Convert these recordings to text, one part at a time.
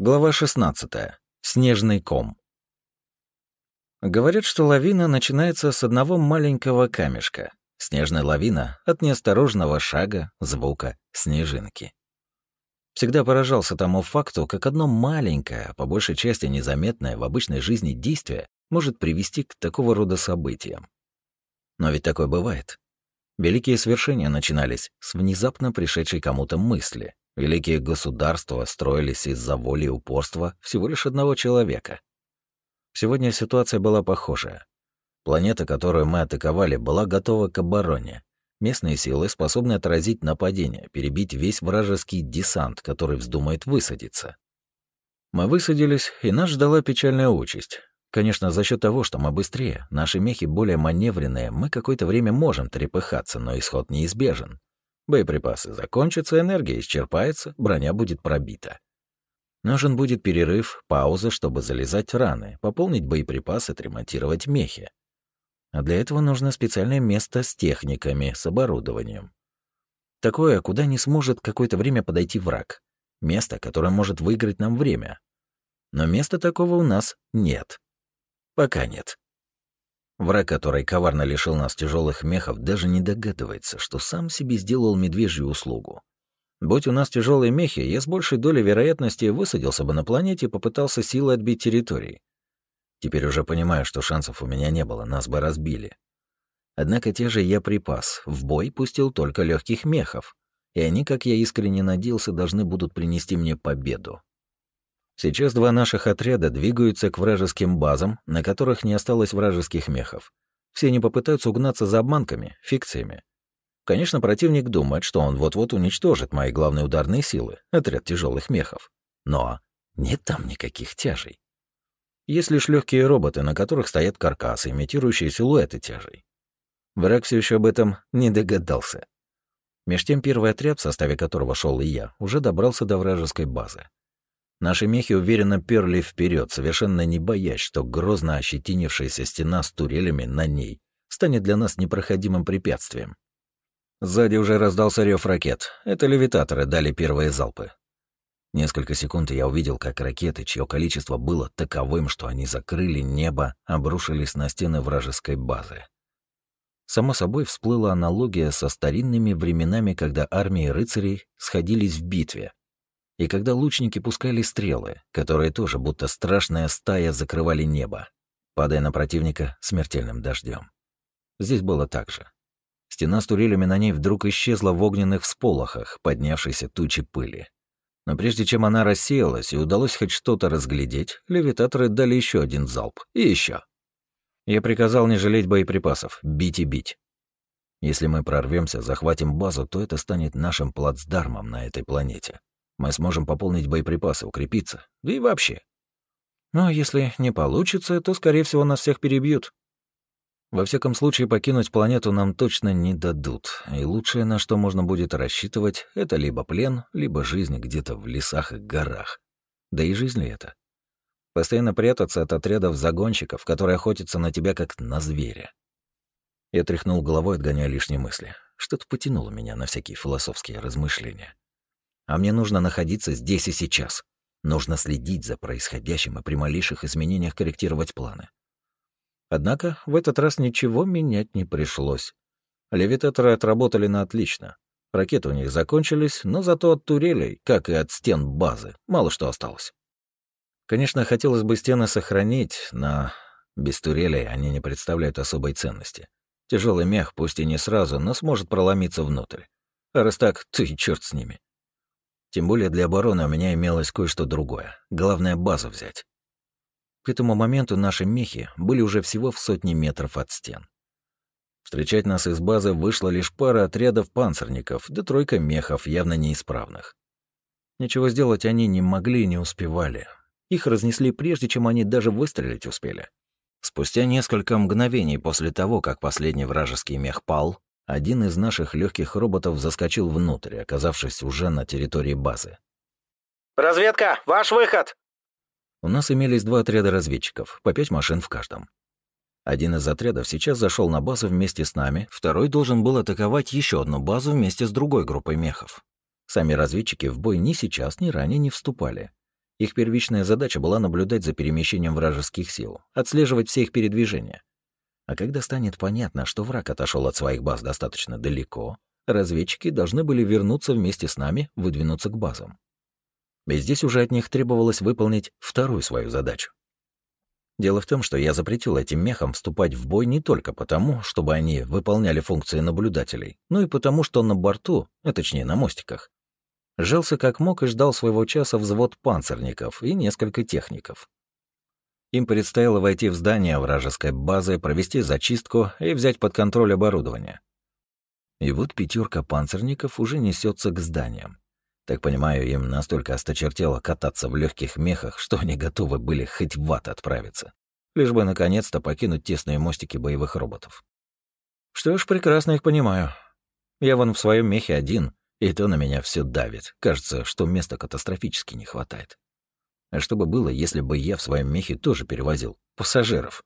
Глава 16. Снежный ком. Говорят, что лавина начинается с одного маленького камешка. Снежная лавина от неосторожного шага, звука, снежинки. Всегда поражался тому факту, как одно маленькое, по большей части незаметное в обычной жизни действие может привести к такого рода событиям. Но ведь такое бывает. Великие свершения начинались с внезапно пришедшей кому-то мысли, Великие государства строились из-за воли и упорства всего лишь одного человека. Сегодня ситуация была похожая. Планета, которую мы атаковали, была готова к обороне. Местные силы способны отразить нападение, перебить весь вражеский десант, который вздумает высадиться. Мы высадились, и нас ждала печальная участь. Конечно, за счет того, что мы быстрее, наши мехи более маневренные, мы какое-то время можем трепыхаться, но исход неизбежен. Боеприпасы закончатся, энергия исчерпается, броня будет пробита. Нужен будет перерыв, пауза, чтобы залезать раны, пополнить боеприпасы, отремонтировать мехи. А для этого нужно специальное место с техниками, с оборудованием. Такое, куда не сможет какое-то время подойти враг. Место, которое может выиграть нам время. Но места такого у нас нет. Пока нет. Враг, который коварно лишил нас тяжелых мехов, даже не догадывается, что сам себе сделал медвежью услугу. Будь у нас тяжелые мехи, я с большей долей вероятности высадился бы на планете и попытался силой отбить территории. Теперь уже понимаю, что шансов у меня не было, нас бы разбили. Однако те же я припас, в бой пустил только легких мехов, и они, как я искренне надеялся, должны будут принести мне победу. Сейчас два наших отряда двигаются к вражеским базам, на которых не осталось вражеских мехов. Все они попытаются угнаться за обманками, фикциями. Конечно, противник думает, что он вот-вот уничтожит мои главные ударные силы, отряд тяжелых мехов. Но нет там никаких тяжей. Есть лишь легкие роботы, на которых стоят каркасы, имитирующие силуэты тяжей. Враг все еще об этом не догадался. Меж тем первый отряд, в составе которого шел и я, уже добрался до вражеской базы. Наши мехи уверенно перли вперед, совершенно не боясь, что грозно ощетинившаяся стена с турелями на ней станет для нас непроходимым препятствием. Сзади уже раздался рев ракет. Это левитаторы дали первые залпы. Несколько секунд я увидел, как ракеты, чье количество было таковым, что они закрыли небо, обрушились на стены вражеской базы. Само собой всплыла аналогия со старинными временами, когда армии рыцарей сходились в битве, и когда лучники пускали стрелы, которые тоже будто страшная стая закрывали небо, падая на противника смертельным дождем. Здесь было так же. Стена с турелями на ней вдруг исчезла в огненных всполохах, поднявшейся тучи пыли. Но прежде чем она рассеялась и удалось хоть что-то разглядеть, левитаторы дали еще один залп. И еще. Я приказал не жалеть боеприпасов, бить и бить. Если мы прорвемся, захватим базу, то это станет нашим плацдармом на этой планете. Мы сможем пополнить боеприпасы, укрепиться. Да и вообще. Но если не получится, то, скорее всего, нас всех перебьют. Во всяком случае, покинуть планету нам точно не дадут, и лучшее, на что можно будет рассчитывать, это либо плен, либо жизнь где-то в лесах и горах. Да и жизнь ли это? Постоянно прятаться от отрядов загонщиков, которые охотятся на тебя как на зверя. Я тряхнул головой, отгоняя лишние мысли. Что-то потянуло меня на всякие философские размышления. А мне нужно находиться здесь и сейчас. Нужно следить за происходящим и при малейших изменениях корректировать планы. Однако в этот раз ничего менять не пришлось. Левитаторы отработали на отлично. Ракеты у них закончились, но зато от турелей, как и от стен базы, мало что осталось. Конечно, хотелось бы стены сохранить, но без турелей они не представляют особой ценности. Тяжелый мех, пусть и не сразу, но сможет проломиться внутрь. А раз так, и черт с ними. Тем более для обороны у меня имелось кое-что другое. Главное — базу взять. К этому моменту наши мехи были уже всего в сотне метров от стен. Встречать нас из базы вышла лишь пара отрядов панцирников, да тройка мехов, явно неисправных. Ничего сделать они не могли и не успевали. Их разнесли прежде, чем они даже выстрелить успели. Спустя несколько мгновений после того, как последний вражеский мех пал, один из наших легких роботов заскочил внутрь, оказавшись уже на территории базы. «Разведка! Ваш выход!» У нас имелись два отряда разведчиков, по пять машин в каждом. Один из отрядов сейчас зашел на базу вместе с нами, второй должен был атаковать еще одну базу вместе с другой группой мехов. Сами разведчики в бой ни сейчас, ни ранее не вступали. Их первичная задача была наблюдать за перемещением вражеских сил, отслеживать все их передвижения. А когда станет понятно, что враг отошел от своих баз достаточно далеко, разведчики должны были вернуться вместе с нами, выдвинуться к базам. И здесь уже от них требовалось выполнить вторую свою задачу. Дело в том, что я запретил этим мехам вступать в бой не только потому, чтобы они выполняли функции наблюдателей, но и потому, что на борту, а точнее на мостиках, жался как мог и ждал своего часа взвод панцирников и несколько техников. Им предстояло войти в здание вражеской базы, провести зачистку и взять под контроль оборудование. И вот пятерка панцирников уже несется к зданиям. Так понимаю, им настолько осточертело кататься в легких мехах, что они готовы были хоть в ад отправиться, лишь бы наконец-то покинуть тесные мостики боевых роботов. Что ж, прекрасно их понимаю. Я вон в своем мехе один, и то на меня все давит. Кажется, что места катастрофически не хватает. А что бы было, если бы я в своем мехе тоже перевозил пассажиров?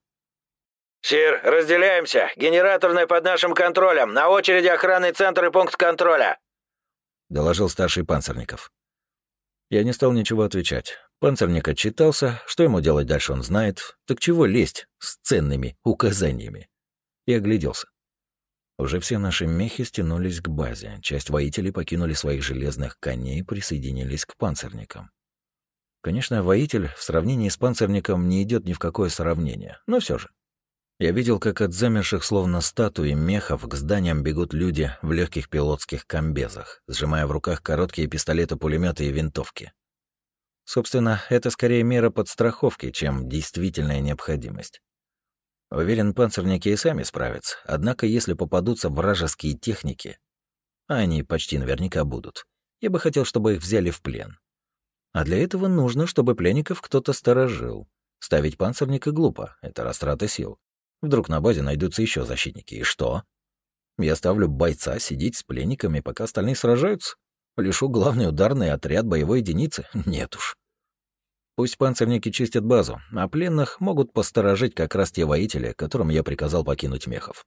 «Сир, разделяемся. Генераторная под нашим контролем. На очереди охранный центр и пункт контроля», — доложил старший Панцерников. Я не стал ничего отвечать. Панцерник отчитался, что ему делать дальше он знает. Так чего лезть с ценными указаниями? И огляделся. Уже все наши мехи стянулись к базе. Часть воителей покинули своих железных коней и присоединились к панцирникам. Конечно, воитель в сравнении с панцирником не идет ни в какое сравнение, но все же. Я видел, как от замерших словно статуи мехов к зданиям бегут люди в легких пилотских комбезах, сжимая в руках короткие пистолеты, пулеметы и винтовки. Собственно, это скорее мера подстраховки, чем действительная необходимость. Уверен, панцирники и сами справятся, однако если попадутся вражеские техники, а они почти наверняка будут, я бы хотел, чтобы их взяли в плен. А для этого нужно, чтобы пленников кто-то сторожил. Ставить панцирника глупо, это растрата сил. Вдруг на базе найдутся еще защитники, и что? Я ставлю бойца сидеть с пленниками, пока остальные сражаются? Лишу главный ударный отряд боевой единицы? Нет уж. Пусть панцирники чистят базу, а пленных могут посторожить как раз те воители, которым я приказал покинуть мехов.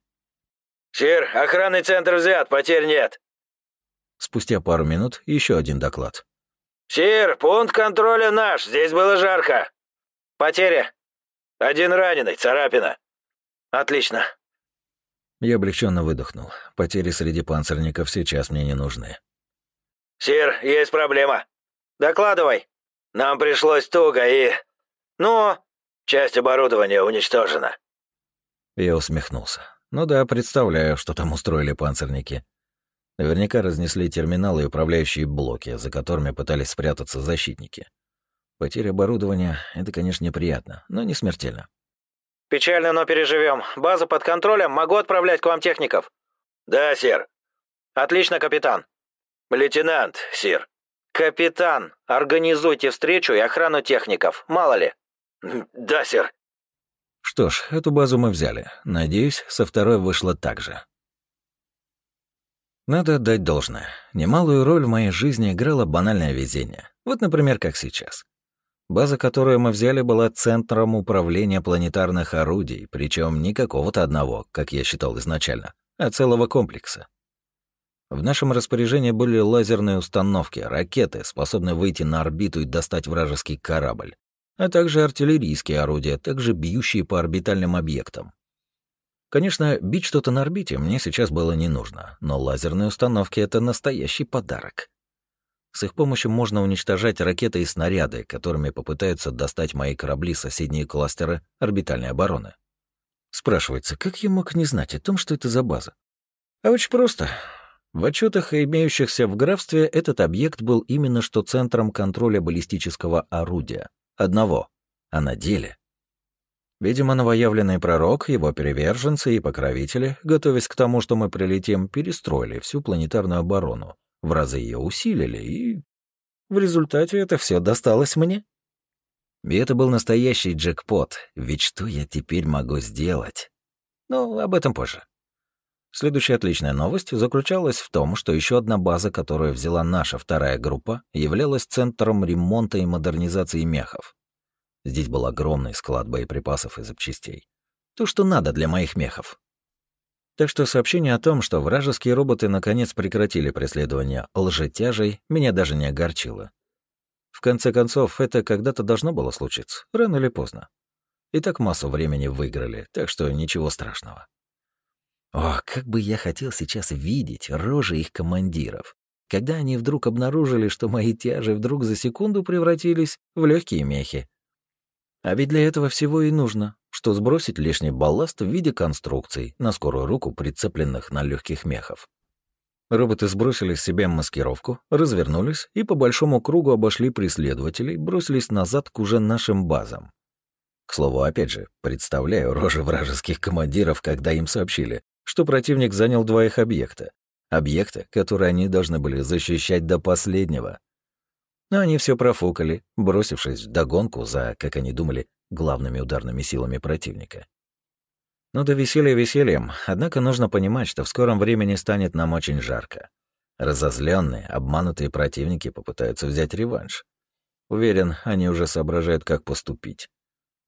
«Сир, охранный центр взят, потерь нет!» Спустя пару минут еще один доклад. «Сир, пункт контроля наш, здесь было жарко. Потери. Один раненый, царапина. Отлично». Я облегченно выдохнул. Потери среди панцирников сейчас мне не нужны. «Сир, есть проблема. Докладывай. Нам пришлось туго и... Ну, часть оборудования уничтожена». Я усмехнулся. «Ну да, представляю, что там устроили панцирники. Наверняка разнесли терминалы и управляющие блоки, за которыми пытались спрятаться защитники. Потеря оборудования — это, конечно, неприятно, но не смертельно. «Печально, но переживем. База под контролем. Могу отправлять к вам техников?» «Да, сир». «Отлично, капитан». «Лейтенант, сир». «Капитан, организуйте встречу и охрану техников, мало ли». «Да, сир». Что ж, эту базу мы взяли. Надеюсь, со второй вышло так же. Надо отдать должное. Немалую роль в моей жизни играло банальное везение. Вот, например, как сейчас. База, которую мы взяли, была центром управления планетарных орудий, причем не какого-то одного, как я считал изначально, а целого комплекса. В нашем распоряжении были лазерные установки, ракеты, способные выйти на орбиту и достать вражеский корабль, а также артиллерийские орудия, также бьющие по орбитальным объектам. Конечно, бить что-то на орбите мне сейчас было не нужно, но лазерные установки — это настоящий подарок. С их помощью можно уничтожать ракеты и снаряды, которыми попытаются достать мои корабли соседние кластеры орбитальной обороны. Спрашивается, как я мог не знать о том, что это за база? А очень просто. В отчетах, имеющихся в графстве, этот объект был именно что центром контроля баллистического орудия. Одного. А на деле Видимо, новоявленный пророк, его переверженцы и покровители, готовясь к тому, что мы прилетим, перестроили всю планетарную оборону, в разы ее усилили, и в результате это все досталось мне. И это был настоящий джекпот, ведь что я теперь могу сделать? Ну, об этом позже. Следующая отличная новость заключалась в том, что еще одна база, которую взяла наша вторая группа, являлась центром ремонта и модернизации мехов. Здесь был огромный склад боеприпасов и запчастей. То, что надо для моих мехов. Так что сообщение о том, что вражеские роботы наконец прекратили преследование лжетяжей, меня даже не огорчило. В конце концов, это когда-то должно было случиться, рано или поздно. И так массу времени выиграли, так что ничего страшного. О, как бы я хотел сейчас видеть рожи их командиров, когда они вдруг обнаружили, что мои тяжи вдруг за секунду превратились в легкие мехи. А ведь для этого всего и нужно, что сбросить лишний балласт в виде конструкций, на скорую руку прицепленных на легких мехов. Роботы сбросили с себя маскировку, развернулись и по большому кругу обошли преследователей, бросились назад к уже нашим базам. К слову, опять же, представляю рожи вражеских командиров, когда им сообщили, что противник занял два их объекта. Объекта, которые они должны были защищать до последнего. Но они все профукали, бросившись в догонку за, как они думали, главными ударными силами противника. Ну да веселье весельем, однако нужно понимать, что в скором времени станет нам очень жарко. Разозленные, обманутые противники попытаются взять реванш. Уверен, они уже соображают, как поступить.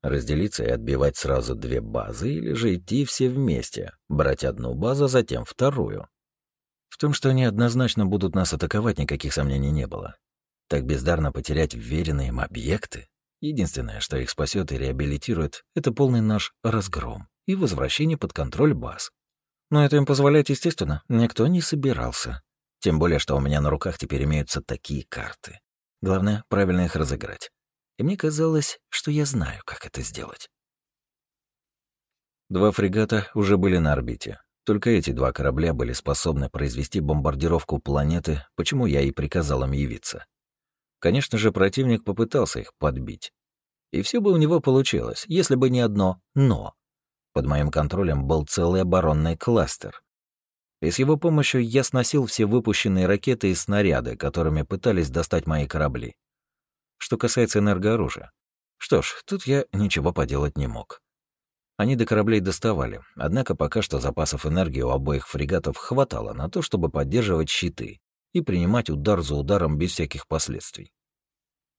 Разделиться и отбивать сразу две базы, или же идти все вместе, брать одну базу, а затем вторую. В том, что они однозначно будут нас атаковать, никаких сомнений не было. Так бездарно потерять вверенные им объекты? Единственное, что их спасет и реабилитирует, это полный наш разгром и возвращение под контроль баз. Но это им позволять, естественно, никто не собирался. Тем более, что у меня на руках теперь имеются такие карты. Главное, правильно их разыграть. И мне казалось, что я знаю, как это сделать. Два фрегата уже были на орбите. Только эти два корабля были способны произвести бомбардировку планеты, почему я и приказал им явиться. Конечно же, противник попытался их подбить. И все бы у него получилось, если бы не одно «но». Под моим контролем был целый оборонный кластер. И с его помощью я сносил все выпущенные ракеты и снаряды, которыми пытались достать мои корабли. Что касается энергооружия. Что ж, тут я ничего поделать не мог. Они до кораблей доставали, однако пока что запасов энергии у обоих фрегатов хватало на то, чтобы поддерживать щиты и принимать удар за ударом без всяких последствий.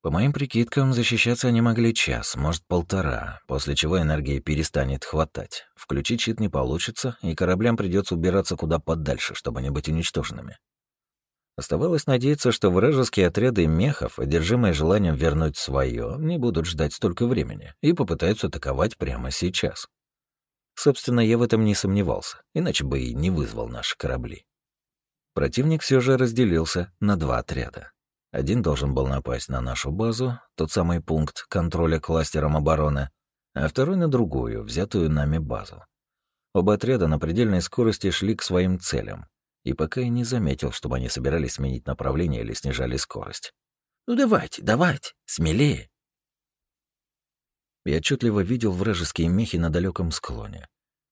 По моим прикидкам, защищаться они могли час, может, полтора, после чего энергии перестанет хватать. Включить щит не получится, и кораблям придется убираться куда подальше, чтобы не быть уничтоженными. Оставалось надеяться, что вражеские отряды мехов, одержимые желанием вернуть свое, не будут ждать столько времени и попытаются атаковать прямо сейчас. Собственно, я в этом не сомневался, иначе бы и не вызвал наши корабли. Противник все же разделился на два отряда. Один должен был напасть на нашу базу, тот самый пункт контроля кластером обороны, а второй на другую, взятую нами базу. Оба отряда на предельной скорости шли к своим целям, и пока я не заметил, чтобы они собирались сменить направление или снижали скорость. «Ну давайте, давайте, смелее!» Я отчетливо видел вражеские мехи на далеком склоне.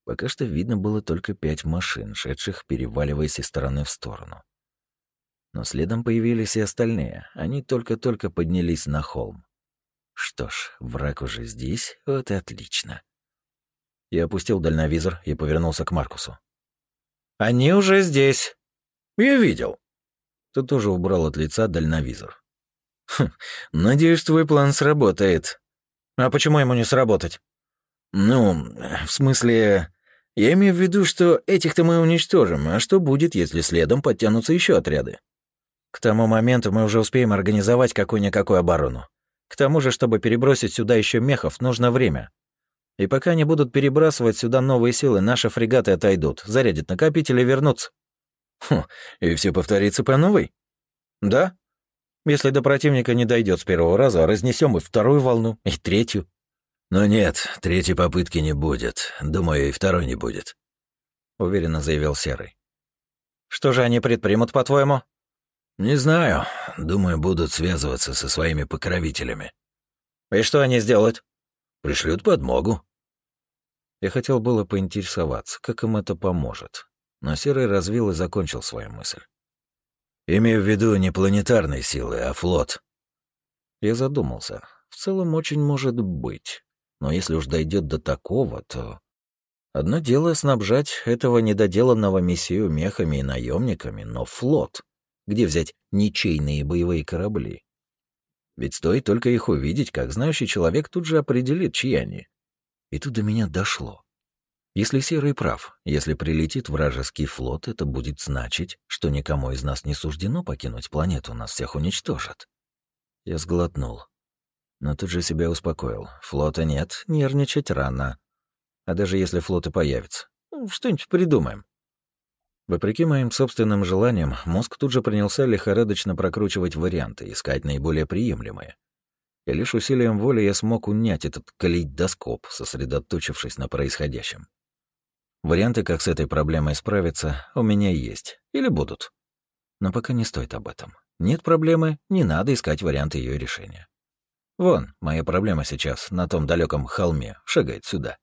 Пока что видно было только пять машин, шедших, переваливаясь из стороны в сторону. Но следом появились и остальные. Они только-только поднялись на холм. Что ж, враг уже здесь, вот и отлично. Я опустил дальновизор и повернулся к Маркусу. «Они уже здесь!» «Я видел!» Ты тоже убрал от лица дальновизор. «Хм, надеюсь, твой план сработает». «А почему ему не сработать?» «Ну, в смысле, я имею в виду, что этих-то мы уничтожим, а что будет, если следом подтянутся еще отряды?» К тому моменту мы уже успеем организовать какую-никакую оборону. К тому же, чтобы перебросить сюда еще мехов, нужно время. И пока они будут перебрасывать сюда новые силы, наши фрегаты отойдут, зарядят накопители и вернутся. Хм, и все повторится по новой? Да. Если до противника не дойдет с первого раза, разнесем и вторую волну, и третью. Но нет, третьей попытки не будет. Думаю, и второй не будет. Уверенно заявил Серый. Что же они предпримут, по-твоему? «Не знаю. Думаю, будут связываться со своими покровителями». «И что они сделают?» «Пришлют подмогу». Я хотел было поинтересоваться, как им это поможет. Но Серый развил и закончил свою мысль. «Имею в виду не планетарные силы, а флот». Я задумался. В целом, очень может быть. Но если уж дойдет до такого, то... Одно дело снабжать этого недоделанного мессию мехами и наемниками, но флот где взять ничейные боевые корабли? Ведь стоит только их увидеть, как знающий человек тут же определит, чьи они. И тут до меня дошло. Если Серый прав, если прилетит вражеский флот, это будет значить, что никому из нас не суждено покинуть планету, нас всех уничтожат. Я сглотнул. Но тут же себя успокоил. Флота нет, нервничать рано. А даже если флот и появится, ну, что-нибудь придумаем. Вопреки моим собственным желаниям, мозг тут же принялся лихорадочно прокручивать варианты, искать наиболее приемлемые. И лишь усилием воли я смог унять этот калейдоскоп, сосредоточившись на происходящем. Варианты, как с этой проблемой справиться, у меня есть. Или будут. Но пока не стоит об этом. Нет проблемы, не надо искать варианты ее решения. Вон, моя проблема сейчас на том далеком холме шагает сюда.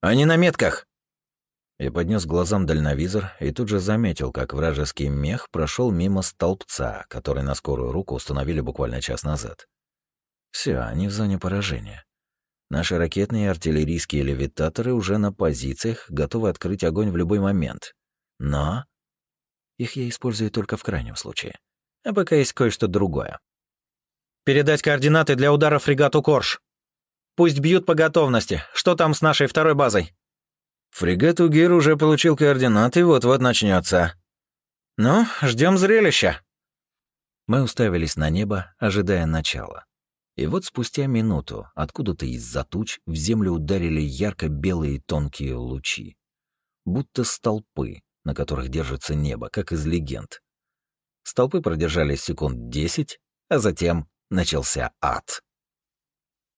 «Они на метках!» Я поднес глазам дальновизор и тут же заметил, как вражеский мех прошел мимо столбца, который на скорую руку установили буквально час назад. Все, они в зоне поражения. Наши ракетные и артиллерийские левитаторы уже на позициях, готовы открыть огонь в любой момент. Но их я использую только в крайнем случае. А пока есть кое-что другое. Передать координаты для удара фрегату «Корж». Пусть бьют по готовности. Что там с нашей второй базой?» Фрегат «Угир» уже получил координаты, вот-вот начнется. «Ну, ждем зрелища». Мы уставились на небо, ожидая начала. И вот спустя минуту откуда-то из-за туч в землю ударили ярко-белые тонкие лучи. Будто столпы, на которых держится небо, как из легенд. Столпы продержались секунд десять, а затем начался ад.